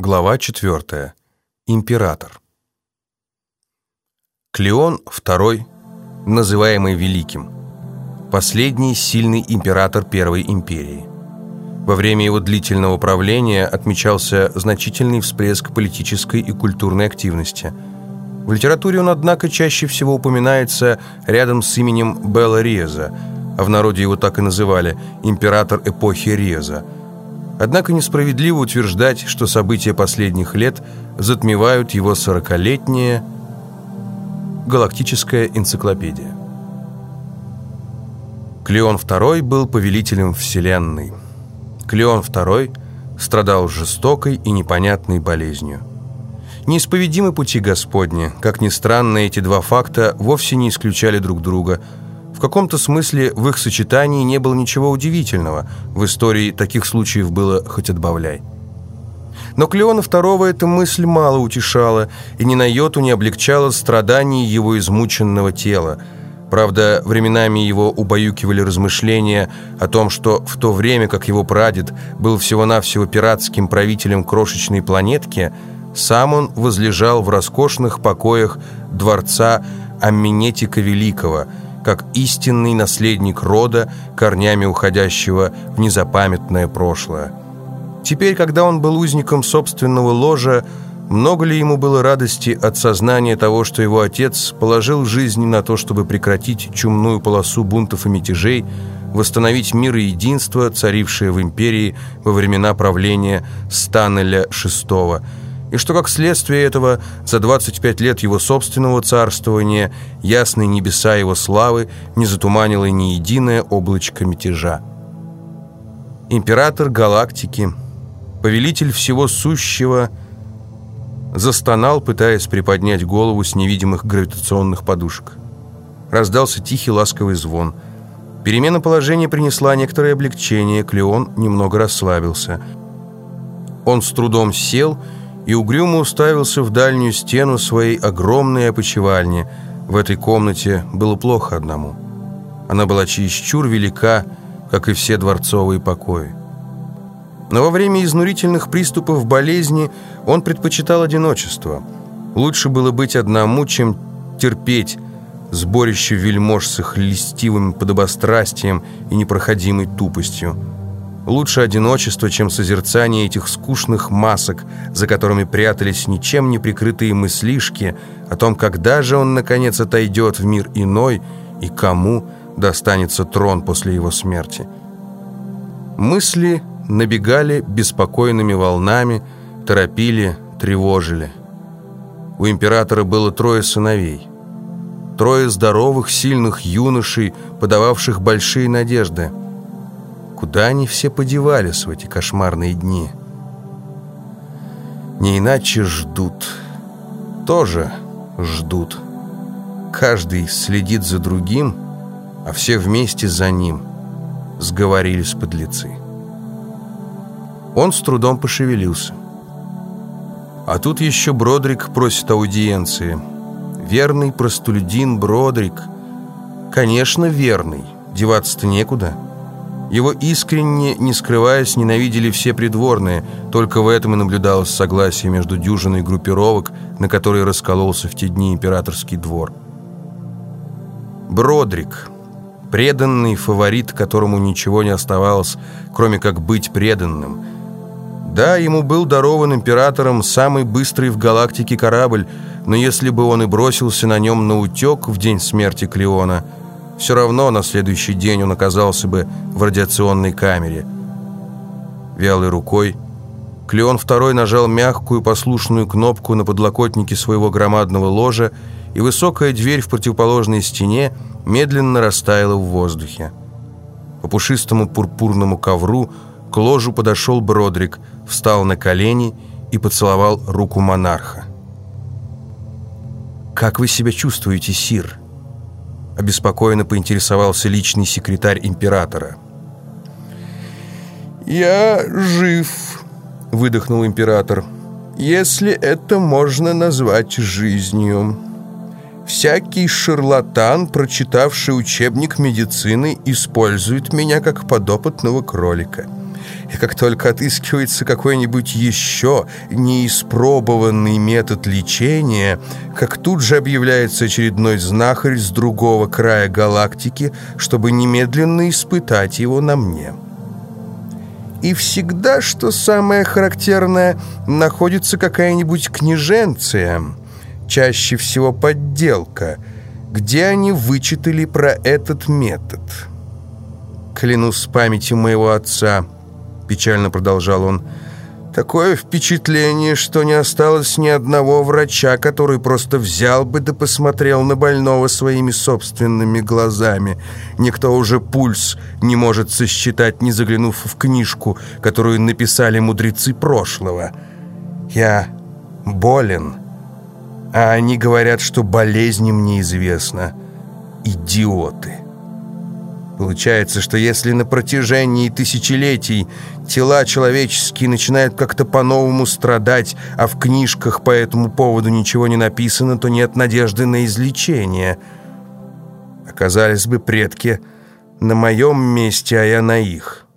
Глава 4. Император. Клеон II, называемый Великим, последний сильный император Первой империи. Во время его длительного правления отмечался значительный всплеск политической и культурной активности. В литературе он, однако, чаще всего упоминается рядом с именем Белла Реза, а в народе его так и называли «император эпохи Реза», Однако несправедливо утверждать, что события последних лет затмевают его сорокалетняя галактическая энциклопедия. Клеон II был повелителем Вселенной. Клеон II страдал жестокой и непонятной болезнью. Неисповедимы пути Господни. Как ни странно, эти два факта вовсе не исключали друг друга – в каком-то смысле в их сочетании не было ничего удивительного. В истории таких случаев было хоть отбавляй. Но Клеона II эта мысль мало утешала и ни на йоту не облегчала страданий его измученного тела. Правда, временами его убаюкивали размышления о том, что в то время, как его прадед был всего-навсего пиратским правителем крошечной планетки, сам он возлежал в роскошных покоях дворца Аминетика Великого – как истинный наследник рода, корнями уходящего в незапамятное прошлое. Теперь, когда он был узником собственного ложа, много ли ему было радости от сознания того, что его отец положил жизнь на то, чтобы прекратить чумную полосу бунтов и мятежей, восстановить мир и единство, царившее в империи во времена правления Станеля VI, и что, как следствие этого, за 25 лет его собственного царствования ясные небеса его славы не затуманило ни единое облачко мятежа. Император галактики, повелитель всего сущего, застонал, пытаясь приподнять голову с невидимых гравитационных подушек. Раздался тихий ласковый звон. Перемена положения принесла некоторое облегчение, Клеон немного расслабился. Он с трудом сел и, и угрюмо уставился в дальнюю стену своей огромной опочивальни. В этой комнате было плохо одному. Она была чересчур велика, как и все дворцовые покои. Но во время изнурительных приступов болезни он предпочитал одиночество. Лучше было быть одному, чем терпеть сборище вельмож с их листивым подобострастием и непроходимой тупостью. Лучше одиночество, чем созерцание этих скучных масок, за которыми прятались ничем не прикрытые мыслишки о том, когда же он, наконец, отойдет в мир иной и кому достанется трон после его смерти. Мысли набегали беспокойными волнами, торопили, тревожили. У императора было трое сыновей. Трое здоровых, сильных юношей, подававших большие надежды – Куда они все подевались в эти кошмарные дни? Не иначе ждут. Тоже ждут. Каждый следит за другим, а все вместе за ним. Сговорились подлецы. Он с трудом пошевелился. А тут еще Бродрик просит аудиенции. Верный простолюдин Бродрик. Конечно, верный. Деваться-то некуда. Его искренне, не скрываясь, ненавидели все придворные, только в этом и наблюдалось согласие между дюжиной группировок, на которые раскололся в те дни императорский двор. Бродрик, преданный фаворит, которому ничего не оставалось, кроме как быть преданным. Да, ему был дарован императором самый быстрый в галактике корабль, но если бы он и бросился на нем на утек в день смерти Клеона – все равно на следующий день он оказался бы в радиационной камере. Вялой рукой Клеон II нажал мягкую послушную кнопку на подлокотнике своего громадного ложа, и высокая дверь в противоположной стене медленно растаяла в воздухе. По пушистому пурпурному ковру к ложу подошел Бродрик, встал на колени и поцеловал руку монарха. «Как вы себя чувствуете, Сир?» Обеспокоенно поинтересовался личный секретарь императора. «Я жив», — выдохнул император, — «если это можно назвать жизнью». Всякий шарлатан, прочитавший учебник медицины, использует меня как подопытного кролика. И как только отыскивается какой-нибудь еще неиспробованный метод лечения, как тут же объявляется очередной знахарь с другого края галактики, чтобы немедленно испытать его на мне. И всегда, что самое характерное, находится какая-нибудь княженция, чаще всего подделка, где они вычитали про этот метод. «Клянусь памятью моего отца», — печально продолжал он, — Такое впечатление, что не осталось ни одного врача, который просто взял бы да посмотрел на больного своими собственными глазами. Никто уже пульс не может сосчитать, не заглянув в книжку, которую написали мудрецы прошлого. Я болен, а они говорят, что болезнь мне известна. Идиоты. Получается, что если на протяжении тысячелетий тела человеческие начинают как-то по-новому страдать, а в книжках по этому поводу ничего не написано, то нет надежды на излечение. Оказались бы предки на моем месте, а я на их.